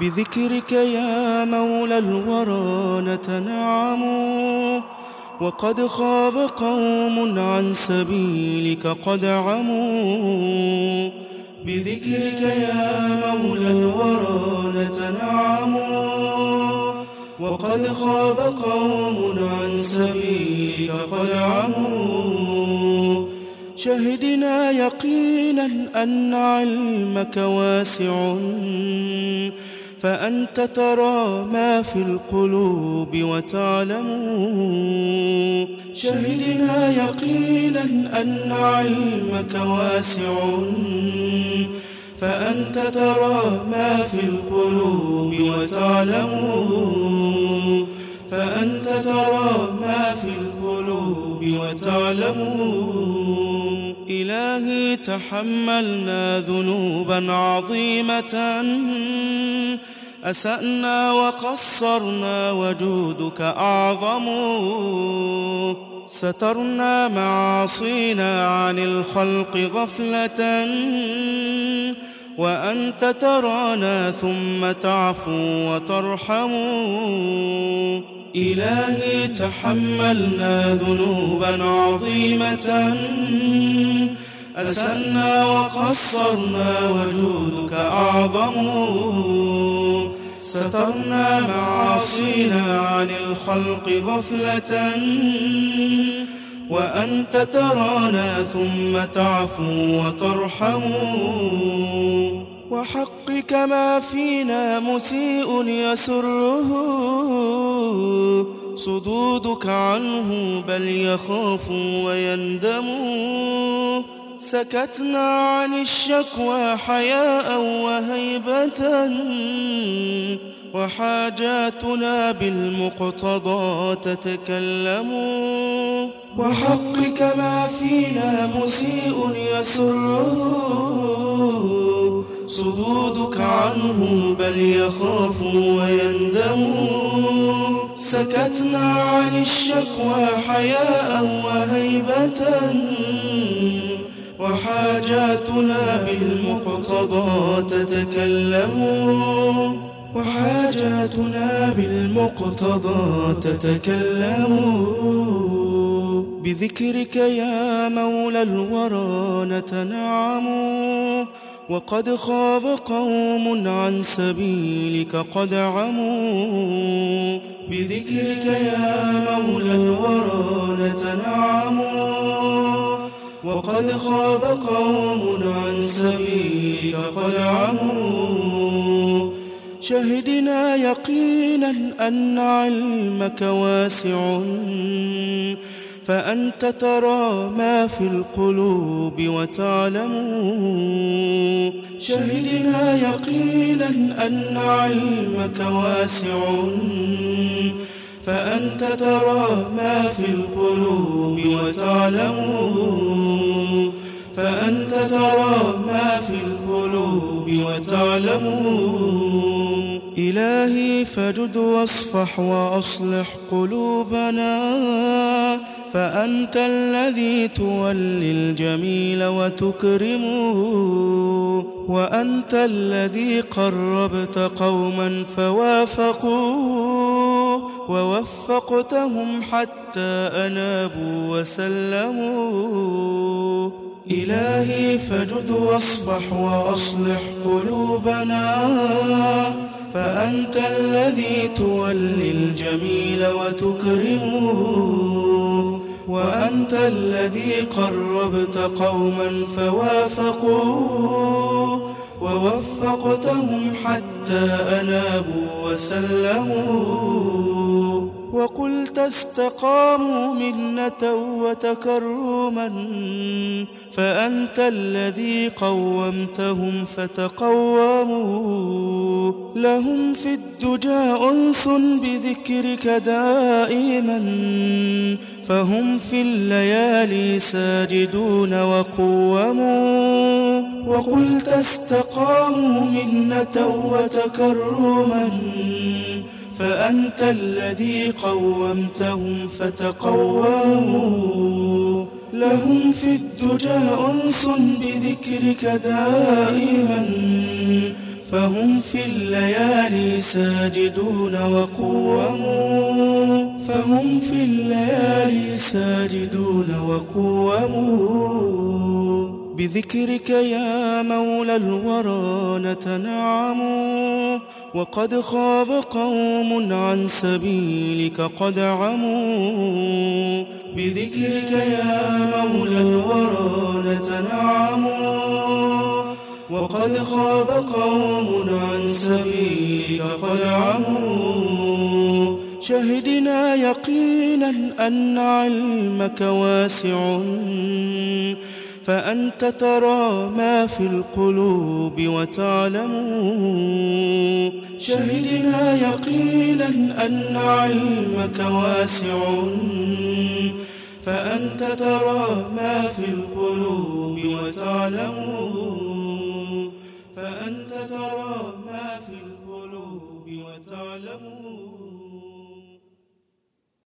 بذكرك يا مولى الورى نتنعم وقد خاب قوم عن سبيلك قد عموا. بذكرك يا مولى الورى نتنعم وقد خاب قوم عن سبيلك قد عموا. شهدنا يقينا أن علمك واسع فأنت ترى ما في القلوب وتعلم. شهدنا يقينا أن علمك واسع. فأنت ترى ما في القلوب وتعلم. فأنت ترى ما في القلوب وتعلم. إلهي تحملنا ذنوبا عظيمة. أسأنا وقصرنا وجودك أعظم. سترنا معاصينا عن الخلق غفلة. وأنت ترانا ثم تعفو وترحم. إلهي تحملنا ذنوبا عظيمة. أسأنا وقصرنا وجودك أعظم. سترنا معاصينا عن الخلق غفلة. وأنت ترانا ثم تعفو وترحم. وحقك ما فينا مسيء يسره. صدودك عنه بل يخاف ويندم. سكتنا عن الشكوى حياء وهيبة وحاجاتنا بالمقتضى تتكلم. وحقك ما فينا مسيء يسره صدودك عنه بل يخاف ويندم. سكتنا عن الشكوى حياء وهيبة. وحاجاتنا بالمقتضى تتكلم. وحاجاتنا بالمقتضى تتكلم. بذكرك يا مولى الورى نتنعم. وقد خاب قوم عن سبيلك قد عموا. بذكرك يا مولى الورى وقد خاب قوم عن سبيلك قد عموا. شهدنا يقينا أن علمك واسع فأنت ترى ما في القلوب وتعلم. شهدنا يقينا أن علمك واسع. فأنت ترى ما في القلوب وتعلم فأنت ترى ما في القلوب وتعلم إلهي فجد واصفح وأصلح قلوبنا. فأنت الذي تولي الجميل وتكرمه. وأنت الذي قربت قوما فوافقوا. ووفقتهم حتى أنابوا وسلموا. إلهي فجد واصفح وأصلح قلوبنا. فأنت الذي تولي الجميل وتكرمه. وأنت الذي قربت قوما فوافقوا. ووفقتهم حتى أنابوا وسلموا. وقلت استقاموا منة وتكرما فأنت الذي قومتهم فتقوموا. لهم في الدجى أنس بذكرك دائما فهم في الليالي ساجدون وقوموا. وقلت استقاموا منة وتكرما فأنت الذي قومتهم فتقوموا. لهم في الدجى أنس بذكرك دائما فهم في الليالي ساجدون وقوموا. فهم في الليالي ساجدون وقوموا. بذكرك يا مولى الورى نتنعم وقد خاب قوم عن سبيلك قد عموا. بذكرك يا مولى الورى نتنعم وقد خاب قوم عن سبيلك قد عموا. شهدنا يقينا أن علمك واسع فأنت ترى ما في القلوب وتعلم. شهدنا يقينا أن علمك واسع. فأنت ترى ما في القلوب وتعلم. فأنت ترى ما في القلوب وتعلم